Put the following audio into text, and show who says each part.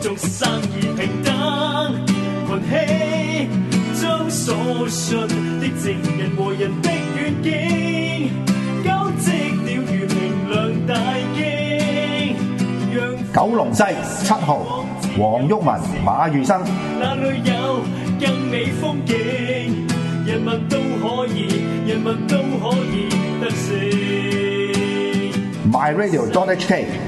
Speaker 1: 做生意平等群兴将所信的证人和人的软件交织了如明亮大惊
Speaker 2: 九龙西七号黄毓民马宇生
Speaker 1: 那里有更美风景人
Speaker 3: 物都可以人
Speaker 4: 物都可
Speaker 3: 以得
Speaker 4: 性 my radio don't
Speaker 3: hate